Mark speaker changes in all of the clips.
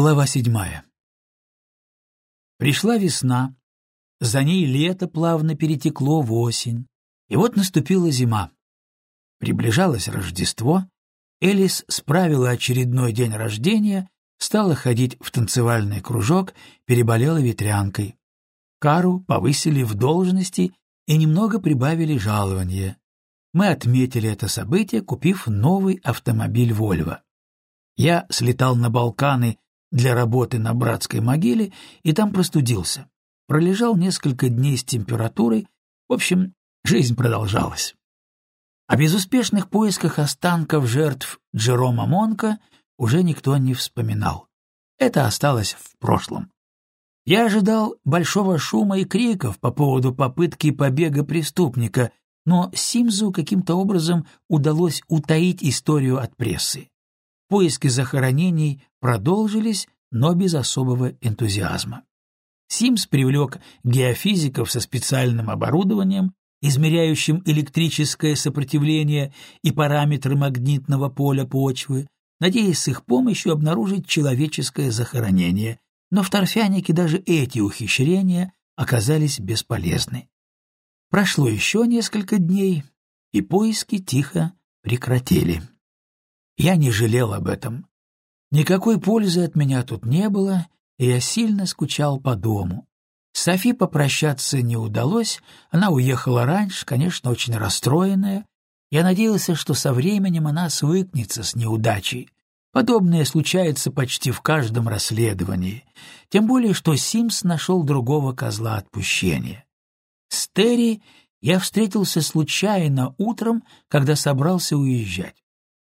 Speaker 1: Глава седьмая. Пришла весна, за ней лето плавно перетекло в осень, и вот наступила зима. Приближалось Рождество, Элис справила очередной день рождения, стала ходить в танцевальный кружок, переболела ветрянкой. Кару повысили в должности и немного прибавили жалование. Мы отметили это событие, купив новый автомобиль «Вольво». Я слетал на Балканы для работы на братской могиле и там простудился. Пролежал несколько дней с температурой, в общем, жизнь продолжалась. О безуспешных поисках останков жертв Джерома Монка уже никто не вспоминал. Это осталось в прошлом. Я ожидал большого шума и криков по поводу попытки побега преступника, но Симзу каким-то образом удалось утаить историю от прессы. Поиски захоронений продолжились, но без особого энтузиазма. Симс привлек геофизиков со специальным оборудованием, измеряющим электрическое сопротивление и параметры магнитного поля почвы, надеясь с их помощью обнаружить человеческое захоронение, но в торфянике даже эти ухищрения оказались бесполезны. Прошло еще несколько дней, и поиски тихо прекратили. Я не жалел об этом. Никакой пользы от меня тут не было, и я сильно скучал по дому. Софи попрощаться не удалось, она уехала раньше, конечно, очень расстроенная. Я надеялся, что со временем она свыкнется с неудачей. Подобное случается почти в каждом расследовании, тем более что Симс нашел другого козла отпущения. С Терри я встретился случайно утром, когда собрался уезжать.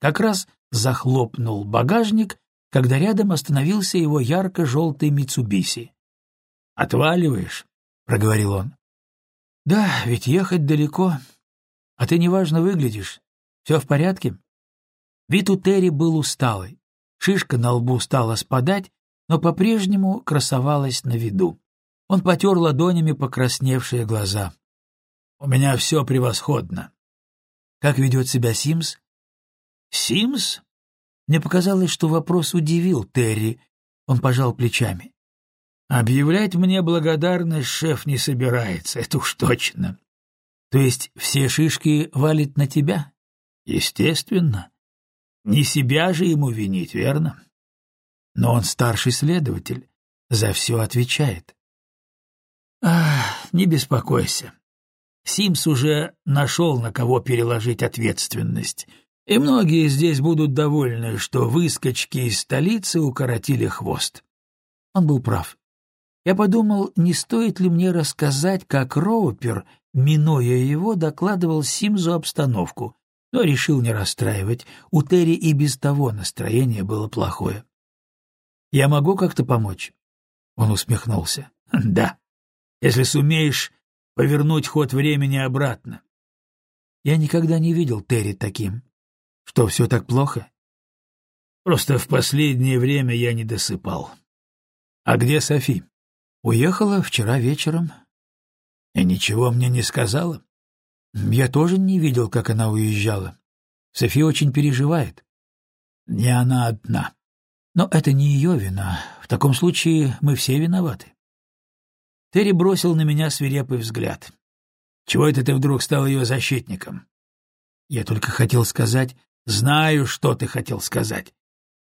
Speaker 1: Как раз захлопнул багажник, когда рядом остановился его ярко-желтый Митсубиси. «Отваливаешь?» — проговорил он. «Да, ведь ехать далеко. А ты неважно выглядишь. Все в порядке?» Вид у Терри был усталый. Шишка на лбу стала спадать, но по-прежнему красовалась на виду. Он потер ладонями покрасневшие глаза. «У меня все превосходно». «Как ведет себя Симс?» «Симс?» Мне показалось, что вопрос удивил Терри. Он пожал плечами. «Объявлять мне благодарность шеф не собирается, это уж точно. То есть все шишки валит на тебя?» «Естественно. Не себя же ему винить, верно? Но он старший следователь, за все отвечает». «Ах, не беспокойся. Симс уже нашел, на кого переложить ответственность». И многие здесь будут довольны, что выскочки из столицы укоротили хвост. Он был прав. Я подумал, не стоит ли мне рассказать, как Роупер, минуя его, докладывал Симзу обстановку, но решил не расстраивать. У Терри и без того настроение было плохое. «Я могу как-то помочь?» Он усмехнулся. «Да, если сумеешь повернуть ход времени обратно». Я никогда не видел Терри таким. Что, все так плохо? Просто в последнее время я не досыпал. А где Софи? Уехала вчера вечером. И ничего мне не сказала? Я тоже не видел, как она уезжала. Софи очень переживает. Не она одна. Но это не ее вина. В таком случае мы все виноваты. Терри бросил на меня свирепый взгляд. Чего это ты вдруг стал ее защитником? Я только хотел сказать, Знаю, что ты хотел сказать.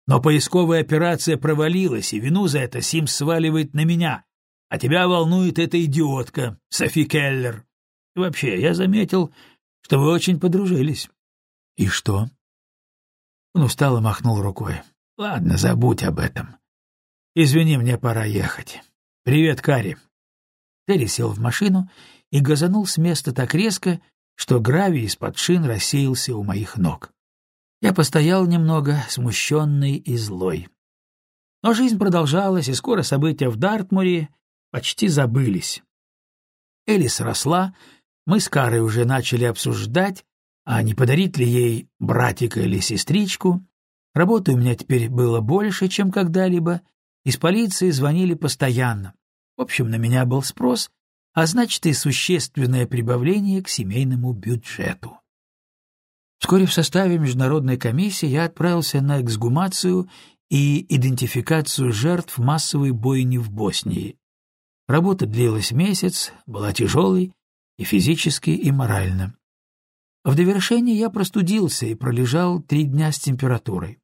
Speaker 1: Но поисковая операция провалилась, и вину за это Симс сваливает на меня. А тебя волнует эта идиотка, Софи Келлер. И вообще, я заметил, что вы очень подружились. — И что? Он устало махнул рукой. — Ладно, забудь об этом. Извини, мне пора ехать. Привет, Кари. Терри сел в машину и газанул с места так резко, что гравий из-под шин рассеялся у моих ног. Я постоял немного, смущенный и злой. Но жизнь продолжалась, и скоро события в Дартмуре почти забылись. Элис росла, мы с Карой уже начали обсуждать, а не подарить ли ей братика или сестричку. Работы у меня теперь было больше, чем когда-либо, из полиции звонили постоянно. В общем, на меня был спрос, а значит и существенное прибавление к семейному бюджету. Вскоре в составе международной комиссии я отправился на эксгумацию и идентификацию жертв массовой бойни в Боснии. Работа длилась месяц, была тяжелой и физически, и морально. В довершение я простудился и пролежал три дня с температурой.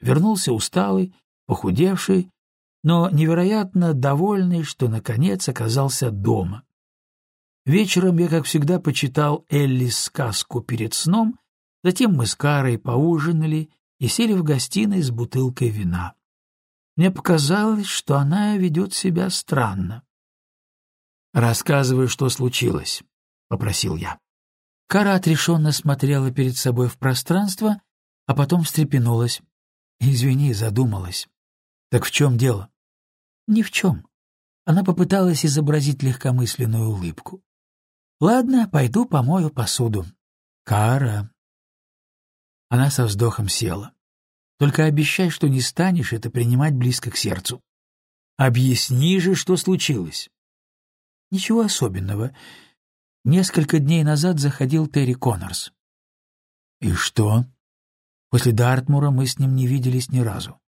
Speaker 1: Вернулся усталый, похудевший, но невероятно довольный, что, наконец, оказался дома. Вечером я, как всегда, почитал Элли сказку перед сном, затем мы с Карой поужинали и сели в гостиной с бутылкой вина. Мне показалось, что она ведет себя странно. «Рассказывай, что случилось», — попросил я. Кара отрешенно смотрела перед собой в пространство, а потом встрепенулась. «Извини, задумалась. Так в чем дело?» «Ни в чем». Она попыталась изобразить легкомысленную улыбку. «Ладно, пойду помою посуду». «Кара». Она со вздохом села. «Только обещай, что не станешь это принимать близко к сердцу. Объясни же, что случилось». «Ничего особенного. Несколько дней назад заходил Терри Коннорс». «И что?» После Дартмура мы с ним не виделись ни разу.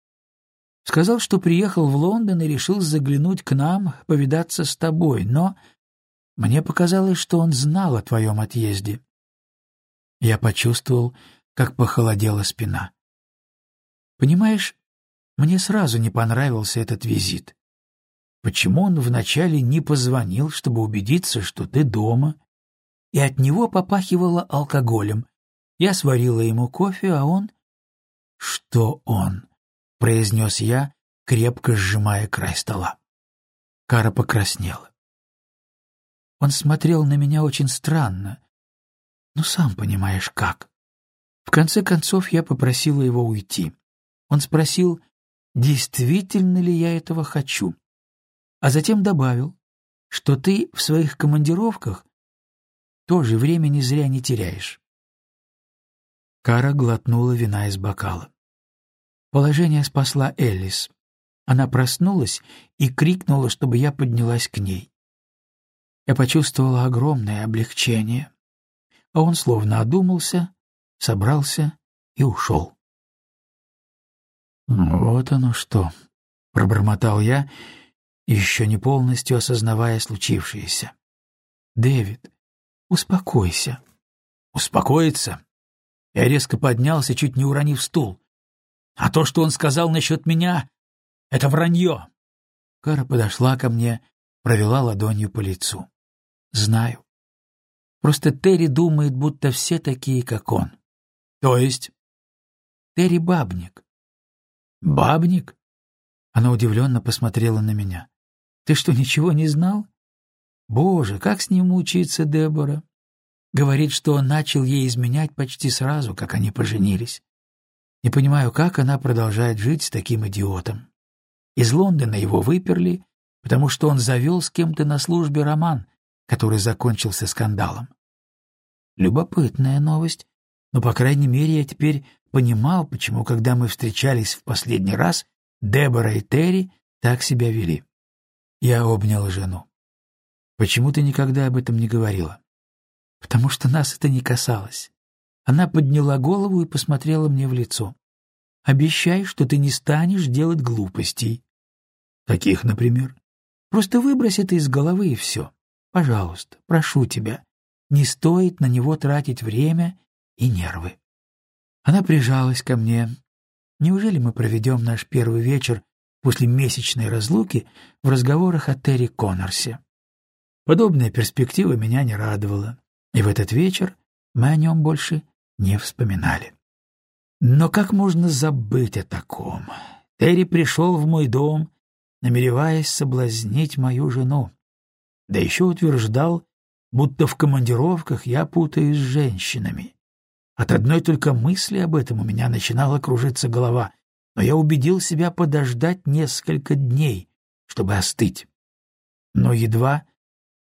Speaker 1: Сказал, что приехал в Лондон и решил заглянуть к нам, повидаться с тобой, но мне показалось, что он знал о твоем отъезде. Я почувствовал, как похолодела спина. Понимаешь, мне сразу не понравился этот визит. Почему он вначале не позвонил, чтобы убедиться, что ты дома? И от него попахивало алкоголем. Я сварила ему кофе, а он... Что он? — произнес я, крепко сжимая край стола. Кара покраснела. Он смотрел на меня очень странно. Ну, сам понимаешь, как. В конце концов, я попросила его уйти. Он спросил, действительно ли я этого хочу. А затем добавил, что ты в своих командировках тоже времени зря не теряешь. Кара глотнула вина из бокала. Положение спасла Эллис. Она проснулась и крикнула, чтобы я поднялась к ней. Я почувствовала огромное облегчение, а он словно одумался, собрался и ушел. «Вот оно что!» — пробормотал я, еще не полностью осознавая случившееся. «Дэвид, успокойся». «Успокоиться?» Я резко поднялся, чуть не уронив стул. «А то, что он сказал насчет меня, — это вранье!» Кара подошла ко мне, провела ладонью по лицу. Знаю. Просто Терри думает, будто все такие, как он. То есть? Терри бабник. Бабник? Она удивленно посмотрела на меня. Ты что, ничего не знал? Боже, как с ним учиться, Дебора? Говорит, что он начал ей изменять почти сразу, как они поженились. Не понимаю, как она продолжает жить с таким идиотом. Из Лондона его выперли, потому что он завел с кем-то на службе роман, который закончился скандалом. Любопытная новость, но, по крайней мере, я теперь понимал, почему, когда мы встречались в последний раз, Дебора и Терри так себя вели. Я обнял жену. «Почему ты никогда об этом не говорила?» «Потому что нас это не касалось». Она подняла голову и посмотрела мне в лицо. «Обещай, что ты не станешь делать глупостей». «Каких, например?» «Просто выбрось это из головы и все. Пожалуйста, прошу тебя, не стоит на него тратить время и нервы. Она прижалась ко мне. Неужели мы проведем наш первый вечер после месячной разлуки в разговорах о Терри Коннорсе? Подобная перспектива меня не радовала, и в этот вечер мы о нем больше не вспоминали. Но как можно забыть о таком? Терри пришел в мой дом, намереваясь соблазнить мою жену да еще утверждал, будто в командировках я путаюсь с женщинами. От одной только мысли об этом у меня начинала кружиться голова, но я убедил себя подождать несколько дней, чтобы остыть. Но едва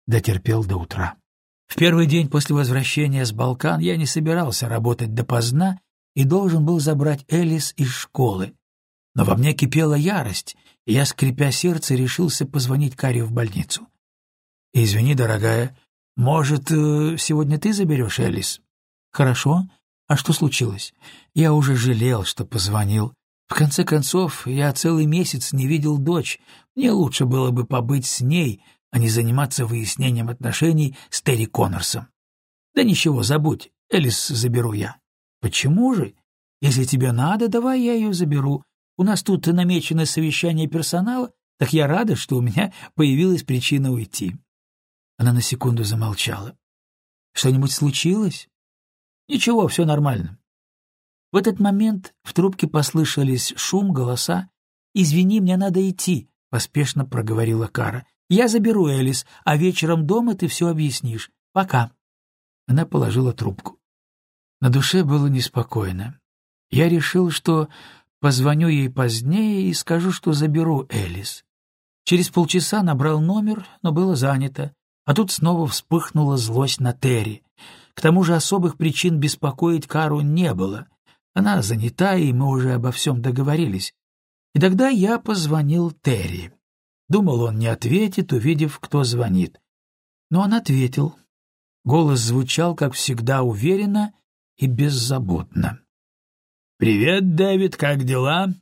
Speaker 1: дотерпел до утра. В первый день после возвращения с Балкан я не собирался работать допоздна и должен был забрать Элис из школы. Но во мне кипела ярость, и я, скрипя сердце, решился позвонить Карри в больницу. «Извини, дорогая, может, э, сегодня ты заберешь Элис?» «Хорошо. А что случилось? Я уже жалел, что позвонил. В конце концов, я целый месяц не видел дочь. Мне лучше было бы побыть с ней, а не заниматься выяснением отношений с Терри Коннорсом. Да ничего, забудь, Элис заберу я. Почему же? Если тебе надо, давай я ее заберу. У нас тут намечено совещание персонала, так я рада, что у меня появилась причина уйти. Она на секунду замолчала. Что-нибудь случилось? Ничего, все нормально. В этот момент в трубке послышались шум, голоса. «Извини, мне надо идти», — поспешно проговорила Кара. «Я заберу Элис, а вечером дома ты все объяснишь. Пока». Она положила трубку. На душе было неспокойно. Я решил, что позвоню ей позднее и скажу, что заберу Элис. Через полчаса набрал номер, но было занято, а тут снова вспыхнула злость на Терри. К тому же особых причин беспокоить Кару не было — она занята, и мы уже обо всем договорились. И тогда я позвонил Терри. Думал, он не ответит, увидев, кто звонит. Но он ответил. Голос звучал, как всегда, уверенно и беззаботно. «Привет, Дэвид, как дела?»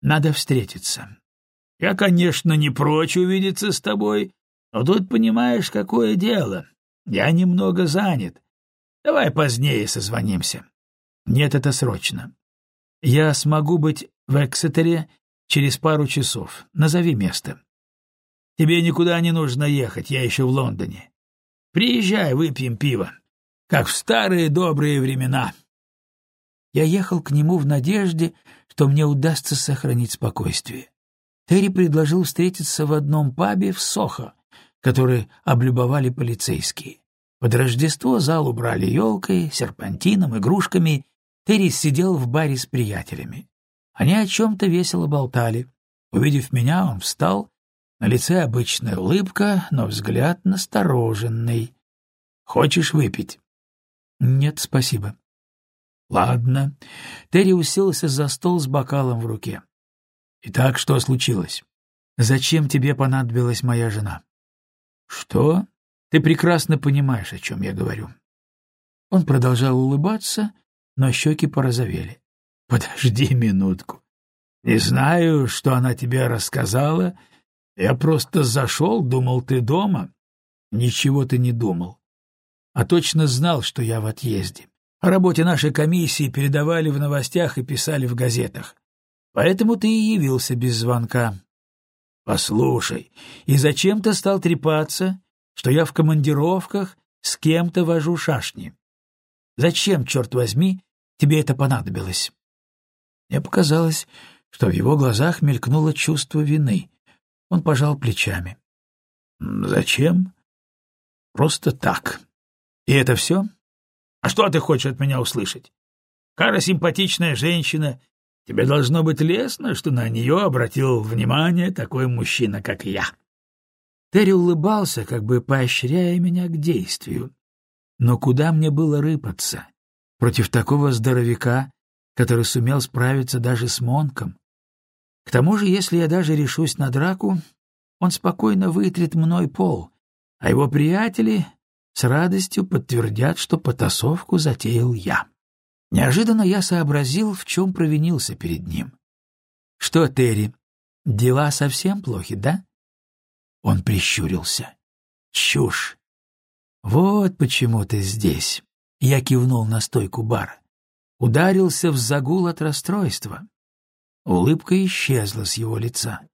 Speaker 1: «Надо встретиться». «Я, конечно, не прочь увидеться с тобой, но тут понимаешь, какое дело. Я немного занят. Давай позднее созвонимся». Нет, это срочно. Я смогу быть в Эксетере через пару часов. Назови место. Тебе никуда не нужно ехать, я еще в Лондоне. Приезжай, выпьем пиво. Как в старые добрые времена. Я ехал к нему в надежде, что мне удастся сохранить спокойствие. Терри предложил встретиться в одном пабе в Сохо, который облюбовали полицейские. Под Рождество зал убрали елкой, серпантином, игрушками Терри сидел в баре с приятелями. Они о чем-то весело болтали. Увидев меня, он встал. На лице обычная улыбка, но взгляд настороженный. «Хочешь выпить?» «Нет, спасибо». «Ладно». Терри уселся за стол с бокалом в руке. «Итак, что случилось? Зачем тебе понадобилась моя жена?» «Что? Ты прекрасно понимаешь, о чем я говорю». Он продолжал улыбаться, но щеки порозовели. — Подожди минутку. Не знаю, что она тебе рассказала. Я просто зашел, думал, ты дома. Ничего ты не думал. А точно знал, что я в отъезде. О работе нашей комиссии передавали в новостях и писали в газетах. Поэтому ты и явился без звонка. Послушай, и зачем ты стал трепаться, что я в командировках с кем-то вожу шашни? Зачем, черт возьми, тебе это понадобилось?» Мне показалось, что в его глазах мелькнуло чувство вины. Он пожал плечами. «Зачем?» «Просто так. И это все? А что ты хочешь от меня услышать? Кара симпатичная женщина. Тебе должно быть лестно, что на нее обратил внимание такой мужчина, как я». Терри улыбался, как бы поощряя меня к действию. Но куда мне было рыпаться? Против такого здоровяка, который сумел справиться даже с Монком. К тому же, если я даже решусь на драку, он спокойно вытрет мной пол, а его приятели с радостью подтвердят, что потасовку затеял я. Неожиданно я сообразил, в чем провинился перед ним. — Что, Терри, дела совсем плохи, да? Он прищурился. — Чушь! Вот почему ты здесь. Я кивнул на стойку бара. Ударился в загул от расстройства. Улыбка исчезла с его лица.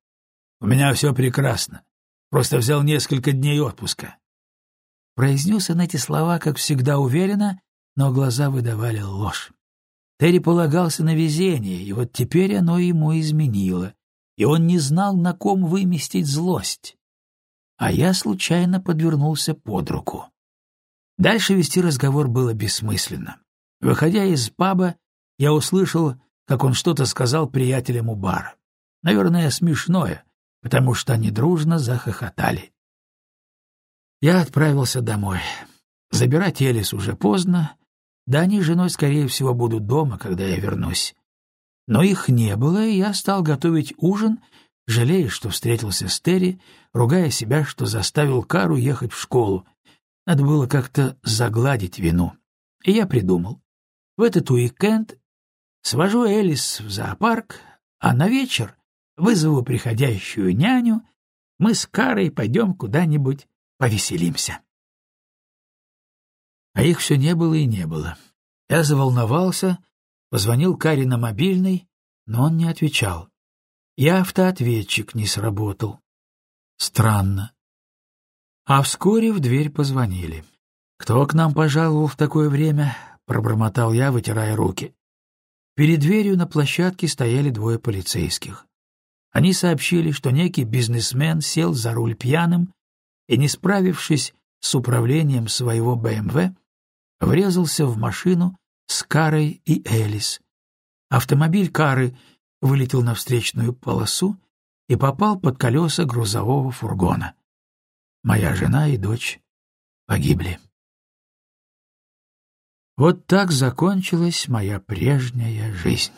Speaker 1: «У меня все прекрасно. Просто взял несколько дней отпуска». Произнес он эти слова, как всегда, уверенно, но глаза выдавали ложь. Терри полагался на везение, и вот теперь оно ему изменило, и он не знал, на ком выместить злость. А я случайно подвернулся под руку. Дальше вести разговор было бессмысленно. Выходя из паба, я услышал, как он что-то сказал приятелям у бара. Наверное, смешное, потому что они дружно захохотали. Я отправился домой. Забирать Элис уже поздно, да они с женой, скорее всего, будут дома, когда я вернусь. Но их не было, и я стал готовить ужин, жалея, что встретился с Терри, ругая себя, что заставил Кару ехать в школу, надо было как-то загладить вину. И я придумал. В этот уикенд свожу Элис в зоопарк, а на вечер вызову приходящую няню, мы с Карой пойдем куда-нибудь повеселимся. А их все не было и не было. Я заволновался, позвонил Каре на мобильный, но он не отвечал. И автоответчик не сработал. Странно. А вскоре в дверь позвонили. «Кто к нам пожаловал в такое время?» — пробормотал я, вытирая руки. Перед дверью на площадке стояли двое полицейских. Они сообщили, что некий бизнесмен сел за руль пьяным и, не справившись с управлением своего БМВ, врезался в машину с Карой и Элис. Автомобиль Кары вылетел на встречную полосу и попал под колеса грузового фургона. Моя жена и дочь погибли. Вот так закончилась моя прежняя жизнь.